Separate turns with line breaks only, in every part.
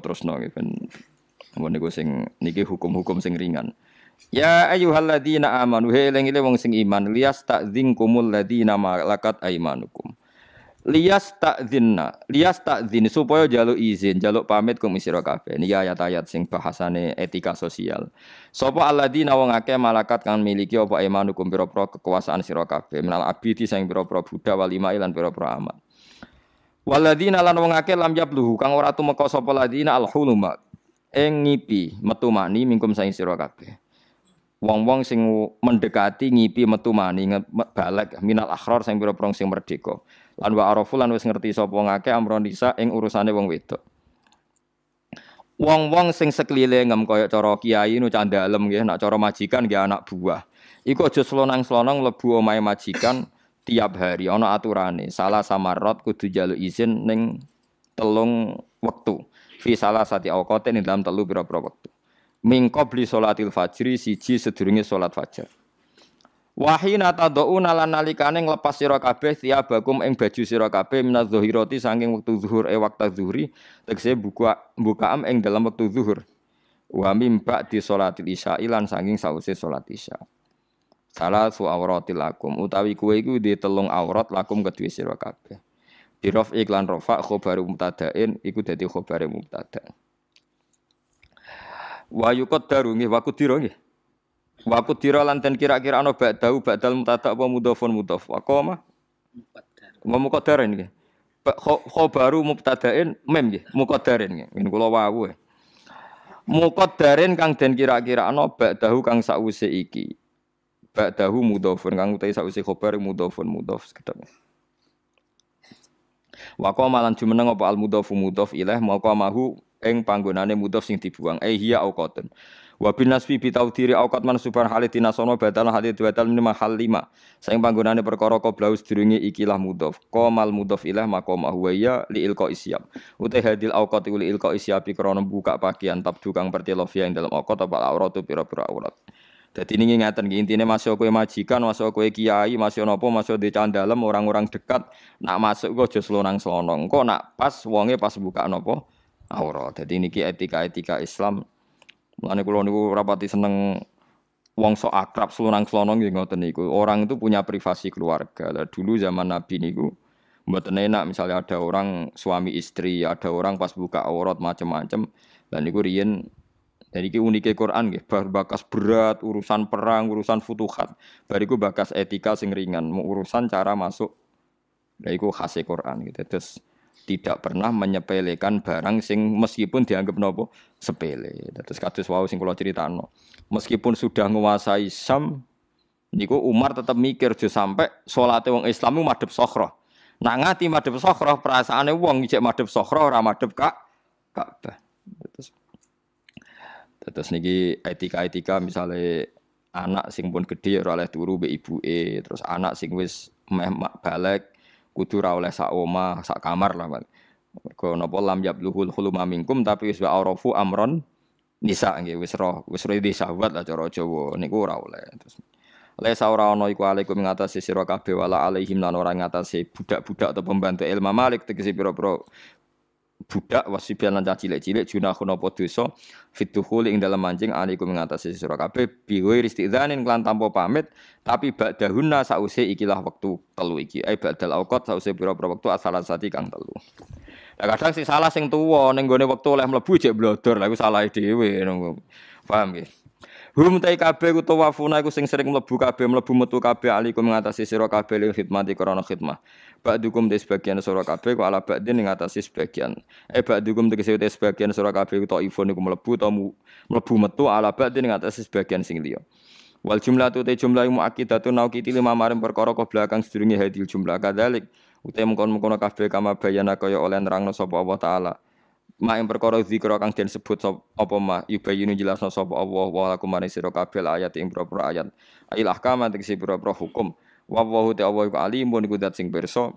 terusno nggih ben niku sing niki hukum-hukum sing ringan. Ya ayyuhalladzina amanu he eling wong sing iman liyas ta'dzinkumul ladzina malakat aimanukum. Liyas ta'dzinna, liyas ta'dzin supaya jaluk izin, jaluk pamit kum sira kabeh. Niki ayat-ayat sing bahasane etika sosial. Sapa alladzina wong akeh malakat kang miliki apa aimanukum pira-pira kekuasaan sira kabeh. Menal abidi sing pira-pira budak walima lan pira-pira amat. Waladina lan wong akeh lam yabluhu kang ora tumeka sapa ladina alhuluma ing ngipi metu mani mingkum saing sira kabeh. Wong-wong sing mendekati ngipi metu mani balik minal akhror sing pira-pira sing merdeka. Lan wa arafu lan wis ngerti sapa ngake amron nisa ing urusane wong wedok. Wong-wong sing sekelilingem kaya cara kiai nu candalem nggih, nak cara majikan nggih anak buah. Iku aja slonang-slonong mlebu omahe majikan tiap hari ana aturane. Salah samarot kudu jaluk izin ning telung wektu. Fi salah sati awqatin dalam telu pira-pira wektu min qabli salatil fajri siji sedurunge salat fajar. Wahina tad'una lan nalikane nglepas sira kabeh tiabakum ing baju sira kabeh minaz zahirati saking wektu zuhur e waktu zuhri tegese buka bukaam ing dalam wektu zuhur. Wa mim ba'di salatil isya lan saking sause salat isya. Salah su auratil lakum utawi kuwe iku di telung aurat lakum kedue sira kabeh. Dirof iklan rofa khobaru mubtada'in iku dadi khobare mubtada'. Wa yuqaddaru nggih wa qudira nggih. Wa qudira lan den kira-kira ana ba'dau ba'dal mutadak apa mudhafun mudhaf. Wa qoma Wa muqaddarin nggih. Khobaru mubtada'in mem nggih, muqaddarin nggih. Ini kula wau. Muqaddarin kang den kira-kira ana ba'dahu kang sakwise iki. Ba'dahu mudhafun kang utahe sakwise khobar mudhafun mudhaf sekedap. Wa qoma lan jumeneng apa al mudhafu mudhaf ilaih mauqa mahu ing panggonane mudhof sing dibuang. Eh hiya auqatun wa bin nasbi bi taudiri auqat mansuban halidina sono badal halid badal min mahal lima. Sing panggonane perkara qablau sedurunge ikilah mudhof. Qamal mudhof ilah maqam huwa ya li ilqa isyab uta hadil auqat li ilqa isyab krana buka pakaian tabdu kang pertelofia ing dalam auqat apa auratu pira-pira aurat Jadi ini ngingatan intinya masuk kue majikan, masuk kue kiai, masuk nopo, masuk di dalam orang-orang dekat, nak masuk kok jos lonang selonong, kok nak pas wonge pas buka nopo, aurat. Jadi niki etika-etika Islam. Mulane kula niku rapati seneng wong sok akrab selunang selonong nggih ngoten niku. Orang itu punya privasi keluarga. Dulu zaman Nabi niku mboten enak misalnya ada orang suami istri, ada orang pas buka aurat macam-macam. Dan niku riyen jadi ini uniknya Quran nggih, bakas berat urusan perang, urusan futuhat. Bariku bakas etika sing ringan, urusan cara masuk. Lah iku khas Quran gitu. Terus tidak pernah menyepelekan barang sing meskipun dianggap nopo sepele. Terus kados wau sing kula critakno. Meskipun sudah menguasai Sam niku Umar tetap mikir jo sampai salate wong Islam madhep sokhro. Nak ngati madhep sokhro perasaane wong ijek madhep sokhro ora madhep Ka'bah. Terus terus niki etika-etika misalnya anak sing pun gede ora oleh turu be ibuke, terus anak sing wis meh balik kudu ra oleh sak omah, sak kamar lah. Mergo napa lam yabluhul huluma minkum tapi wis arafu amron nisa nggih wis roh, wis di sahabat lah cara Jawa niku ora oleh. Terus Lesa ora ana iku alaikum ngatasi sira kabeh wala alaihim lan ora ngatasi budak-budak atau pembantu ilmu malik tegese pira-pira budak wasibian lan cilik-cilik junahun apa dosa fituhul ing dalam mancing alaikum ngatasi sira kabeh biwi istidzanin kelan tanpa pamit tapi ba'dahunna sause ikilah wektu telu iki. Ai ba'dal auqat sause pira-pira wektu asalasati kang telu. Lah kadang sing salah sing tuwa ning gone wektu oleh mlebu jek blodor lha iku salah dhewe paham nggih Hum tai kabeh utawa wafuna iku sing sering mlebu kabeh mlebu metu kabeh alikum ngatasi sira kabeh ling khidmati krana khidmah. Ba'dukum de sebagian sira kabeh ku ala ba'din ing ngatasi sebagian. Eh ba'dukum tegese te sebagian sira kabeh utawa ifun iku mlebu utawa mlebu metu ala ba'din ing ngatasi sebagian sing liya. Wal jumlah tu te jumlah muakkidatun naukiti lima maring perkara belakang sedurunge hadil jumlah kadalik. Utai mengkon-mengkon kabeh kama bayana kaya oleh nerangno sapa Allah taala. Ma yang perkara zikra kang den sebut apa ma yubayinu jelasno sapa Allah wa lakum maring sira kabeh ayat ing pira ayat. Ail ahkam tegese pira-pira hukum. Wa wa te Allah iku alimun iku dat sing pirsa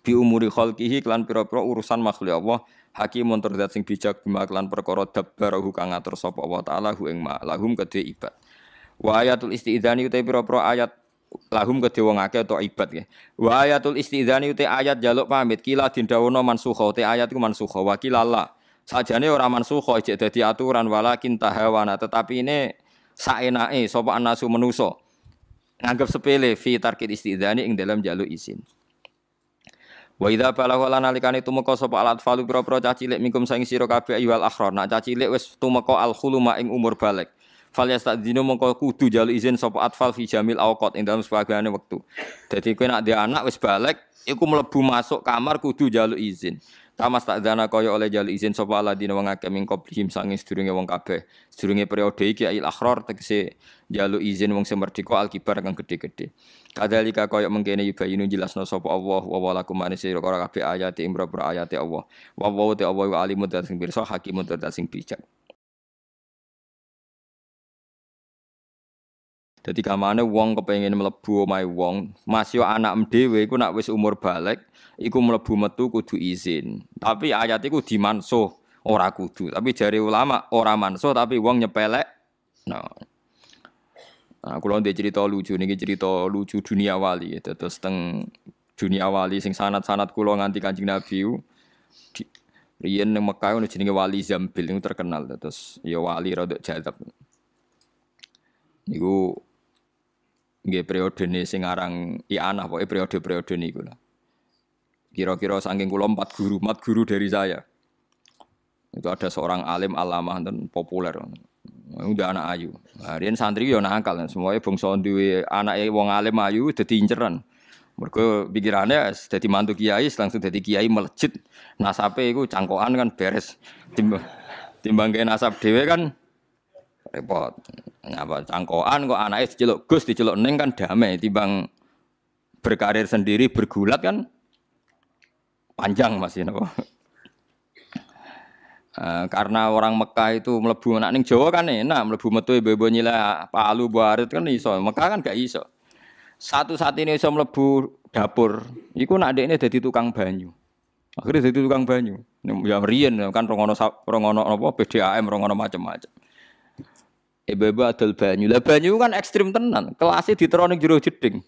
bi umuri khalqihi klan pira-pira urusan makhluk Allah hakimun tur dat sing bijak bima klan perkara dabbarahu kang ngatur sapa Allah taala hu ing ma lahum kedhe ibad. Wa ayatul istidzani uta pira-pira ayat lahum kedhe wong akeh atau ibad ya. Wa ayatul istidzani uti ayat jaluk pamit kila dindawono mansukha uti ayat iku mansukha wa kilala Sajane ora mansukh ijek dadi aturan walakin tahawana tetapi ini saenake sapa anasu menusa. Nganggep sepele fi tarkid istidzani ing dalam jaluk izin. Wa idza balagha lan nalikane tumeka sapa alat falu pira-pira cah mingkum saing sira kabeh ayyuhal akhrar. Nak cah cilik wis tumeka al khuluma ing umur balik. Fal yastadzinu mongko kudu jaluk izin sapa atfal fi jamil awqat ing dalam sebagian wektu. Dadi kowe nak dia anak wis balik iku mlebu masuk kamar kudu jaluk izin. Tamas tak dana kaya oleh jaluk izin sapa aladina wong akeh ming qablihim sange sedurunge wong kabeh. Sedurunge periode iki ail akhrar tegese jaluk izin wong sing merdeka alkibar kang gedhe-gedhe. Kadzalika kaya mengkene yubayinu jelasno sapa Allah wa walakum manis sira kabeh ayat ing ayat Allah. Wa wa te Allah alimun sing pirsa hakimun sing bijak. Jadi kamane wong kepengen mlebu omahe wong, masih anak dhewe iku nak wis umur balik, iku mlebu metu kudu izin. Tapi ayat iku dimansuh, ora kudu. Tapi jari ulama ora mansuh tapi wong nyepelek. Nah. Nah, kula ndek cerita lucu niki cerita lucu dunia wali. Terus teng dunia wali sing sanat-sanat kula nganti Kanjeng Nabi di, Riyen ning Mekah ono jenenge Wali Zambil niku terkenal terus ya wali rada jadab. Niku nggih periode ini sing aran Ianah pokoke periode-periode niku lah. Kira-kira saking kula empat guru, empat guru dari saya. Itu ada seorang alim alamah dan populer. Udah anak ayu. Harian santri yo nakal, semuanya bangsa duwe anake wong alim ayu dadi inceran. Mergo pikirannya dadi mantu kiai langsung dadi kiai melejit. Nasape iku cangkokan kan beres. Timbang timbang nasab dhewe kan repot. Apa cangkokan kok anaknya diceluk Gus diceluk Neng kan damai timbang berkarir sendiri bergulat kan? Panjang masih nopo. Uh, karena orang Mekah itu melebu anak ning Jawa kan enak melebu metu ibu-ibu nyila palu buarit kan iso. Mekah kan gak iso. Satu saat ini iso melebu dapur. Iku nak ini jadi tukang banyu. Akhirnya jadi tukang banyu. Ya riyen kan rongono rongono apa PDAM rongono macam-macam Ibu-ibu adol banyu. Lah banyu kan ekstrim tenan. Kelasnya diteronik jero jeding.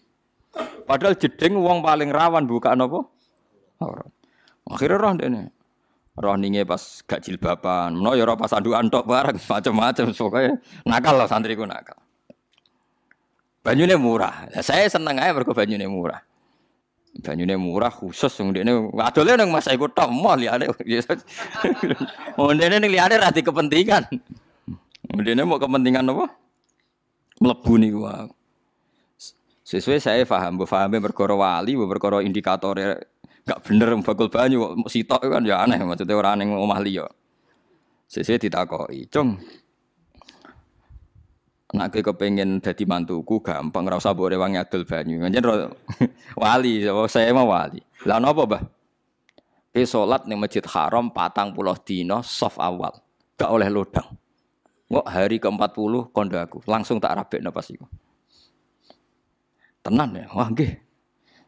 Padahal jeding uang paling rawan buka apa? Akhirnya roh dene. Roh ninge pas gak jilbaban. No ya roh pas andukan tok barang macam-macam pokoknya nakal loh santriku nakal. Banyune murah. Ya, saya seneng aja mergo banyune murah. Banyune murah khusus wong dene adole nang masa iku tok liyane. Wong dene ning liyane ra kepentingan. Kemudian mau kepentingan apa? Melebu nih gua. Sesuai saya paham, bu pahamnya berkoro wali, berkoro indikator ya gak bener bakul banyu, sitok kan ya aneh maksudnya orang yang omah liya. Sesuai ditakoi, cung. Nak ke kepengen jadi mantuku gampang, rasa boleh wangi adol banyu. Nganjen wali, saya mah wali. Lah napa, Bah? Ke salat ning Masjid Haram patang puluh dino soft awal. Gak oleh lodang. Kok hari ke-40 kondo aku, langsung tak rabekno pas iku. Tenan ya, wah nggih.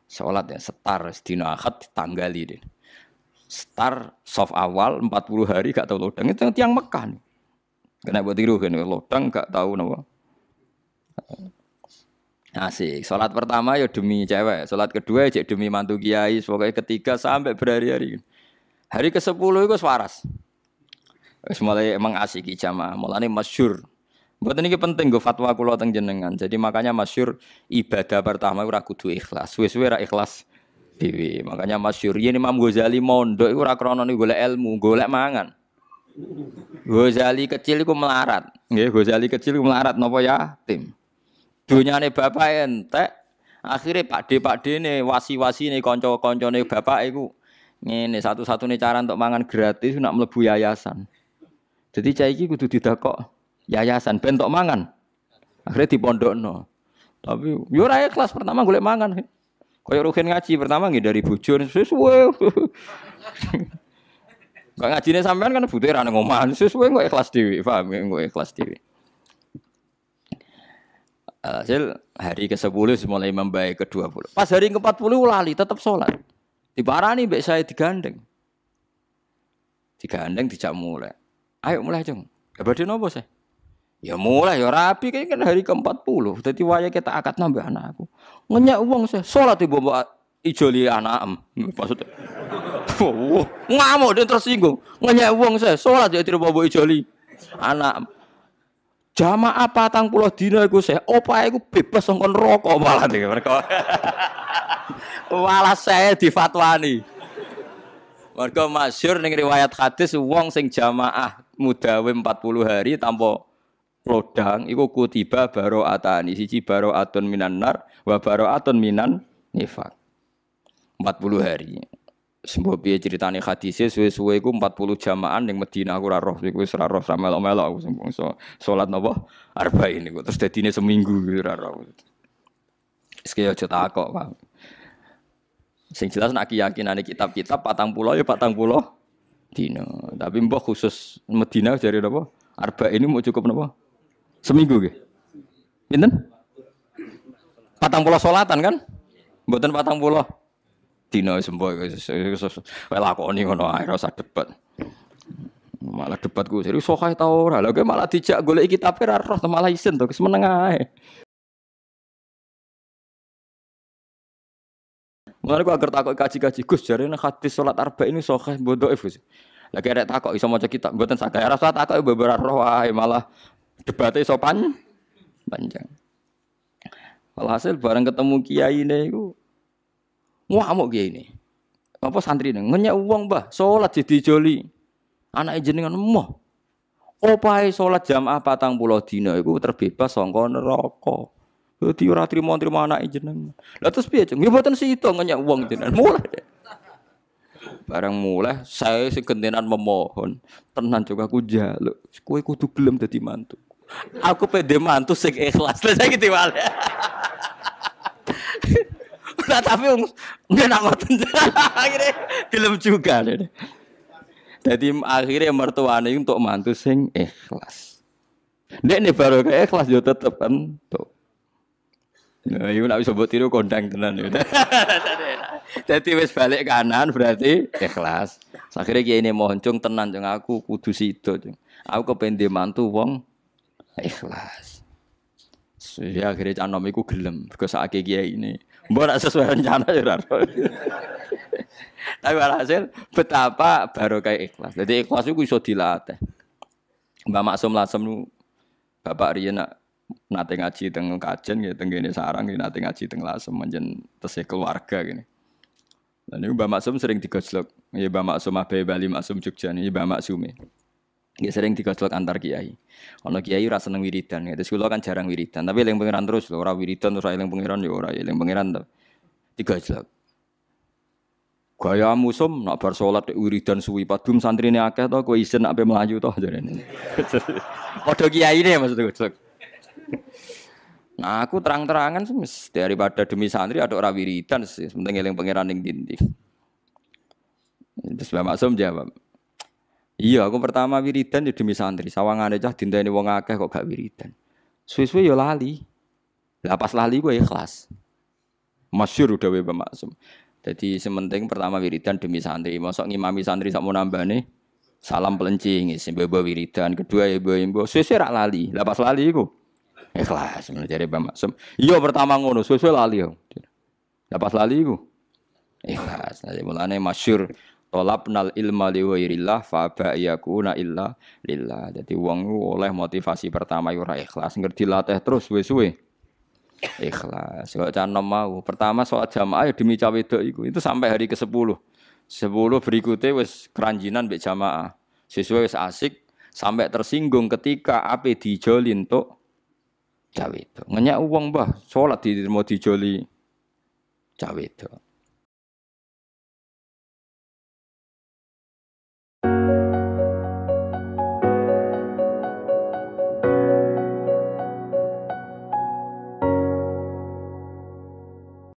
Salat ya setar sedina Ahad ditanggali deh. Setar soft awal 40 hari gak tahu lodang itu tiang Mekah nih. Kena buat tiru kan lodang gak tahu napa. Asik. Salat pertama ya demi cewek, salat kedua ya demi mantu kiai, pokoknya ketiga sampai berhari-hari. Hari ke-10 itu waras. Wis mulai emang asik jamaah. Mulane masyur. Buat ini penting gue fatwa kulo teng jenengan. Jadi makanya masyur ibadah pertama ora kudu ikhlas. Wis-wis ora ikhlas dewi. Makanya masyur ini Imam Ghazali mondok iku ora krana golek ilmu, golek mangan. Ghazali kecil iku melarat. Nggih, Ghazali kecil iku melarat napa ya? Tim. Dunyane bapak entek, akhirnya Pak D Pak D ne wasi-wasi ne konco-koncone bapak iku ngene satu-satunya cara untuk mangan gratis nak mlebu yayasan. Jadi cai iki kudu didakok yayasan ben tok mangan. Akhirnya dipondokno. Tapi yo ora kelas pertama golek mangan. Kaya rugen ngaji pertama nggih dari bujur sesuai. Kok ngajine sampean kan butuh ra nang omah sesuai kok ikhlas dhewe, paham kok ikhlas dhewe. Hasil hari ke-10 mulai membaik ke-20. Pas hari ke-40 lali tetap sholat. Diparani mbek saya digandeng. Digandeng dijak mulai. Ayo mulai cung. Ya badhe nopo sih? Ya mulai ya rapi kayak kan hari ke-40. Dadi waya kita akad nambah anakku. Ngenyak uang sih. Salat ibu mbok ijoli anak Maksudnya ngamuk dia tersinggung. Ngenyek wong saya salat ya tidak bawa ijoli. Anak jamaah patang puluh dino iku saya opa iku bebas sangkon rokok malah nih mereka. malah saya difatwani. Mereka masyur ning riwayat hadis wong sing jamaah mudawe 40 hari tanpa lodang iku kutiba baro atani. Siji baro atun minan nar wa baro atun minan nifak. 40 hari. Sembo piye ceritane hadise? Suwe-suwe iku 40 jamaah ning Madinah aku ora roh iku wis ora roh aku. Sembung so, salat napa? Arba'in niku terus dadine seminggu ora roh. Kaya aja takok, Pak. Sing jelas nak keyakinane kitab-kitab patang pulau ya patang pulau dino. Tapi mbah khusus Madinah jare napa? Arba ini mau cukup napa? Seminggu nggih. Pinten? Patang pulau solatan kan? Mboten patang pulau dina sembo lakoni ngono ae ora debat. Malah debat ku serius sokah ta ora. Lah malah dijak golek kitab ora roh malah isen to meneng ae. Mulane ku agar takok kaji-kaji Gus jarene hadis salat arba ini sokah bodoh Gus. Lah kira takok iso maca kitab mboten saged ora usah takok beberapa roh ae malah debatnya sopan panjang. Walhasil bareng ketemu kiai ini Ngamuk kiai ini. Apa santri ini? Ngenyak uang bah, sholat jadi joli. Anak jenengan moh. Opae sholat jamaah patang pulau dino itu terbebas songko neraka. Jadi ora trimo-trimo anak jenengan. Lah terus piye, Cung? Ya mboten sito ngenyak uang jenengan. Mulai Barang mulai saya sekentenan memohon, tenan juga aku jaluk, kowe kudu gelem dadi mantu. Aku pede mantu sing ikhlas. Lah saya gitu Nah, tapi nggak nak ngoten. akhirnya film juga deh. Jadi akhirnya mertuane untuk mantu sing ikhlas. Nek nih baru ke ikhlas yo tetep kan. Nah, iku nak bisa buat tiru kondang tenan. Jadi wis balik kanan berarti ikhlas. Akhirnya kiai ini mohon cung tenan cung aku kudu sido cung. Aku kepen mantu wong ikhlas. Ya akhirnya canom iku gelem. Mergo sakake kiai ini. Mbok nak sesuai rencana ya. Tapi hasil betapa baru kayak ikhlas. Jadi ikhlas itu bisa dilatih. Mbak Maksum Lasem Bapak Rian nak nate ngaji teng kajen gitu teng gini sarang gitu nate ngaji teng Lasem menjen keluarga gini. Dan ini Mbak Maksum sering digojlok. Ya Mbak Maksum Abe Bali Maksum Jogja ini Mbak Maksum Ya sering digojlok antar kiai. Ono kiai rasa seneng wiridan, ya. Terus kula kan jarang wiridan, tapi eling pangeran terus lho, ora wiridan terus eling pangeran ya ora eling pangeran to. Tiga jelek. Gaya musum nak bar salat wiridan suwi padum santrine akeh to kowe isin nak melayu to jarene. Padha kiai ne maksudku. Nah aku terang-terangan semis daripada demi santri ada orang wiridan sih, penting eling pangeran ning dinding. Terus Mbak Maksum jawab, Iya, aku pertama wiridan di demi santri. Sawangane cah dinteni wong akeh kok gak wiridan. Suwe-suwe ya lali. Lah pas lali gue ikhlas. Masyur udah wae maksum. Jadi sementing pertama wiridan demi santri. Mosok ngimami santri sak mau nambane salam pelencing isi bawa wiridan. Kedua ya bawa imbo. Suwe-suwe rak lali. Lah pas lali iku ikhlas menjadi Mbak Maksum. Iya pertama ngono, suwe-suwe lali yo. Lah pas lali iku ikhlas. Nah, mulane masyur nal ilma li ghairillah fa ba yakuna illa lillah. Jadi wong oleh motivasi pertama yo ikhlas, ngerti latih terus suwe-suwe. Ikhlas. Kalau canom mau, pertama soal jamaah ya demi cawe iku. Itu sampai hari ke-10. 10 berikutnya wis keranjinan mbek jamaah. Sesuai wis asik sampai tersinggung ketika ape dijolin tok cawe itu. Ngenyak uang bah, sholat di mau dijoli cawe itu.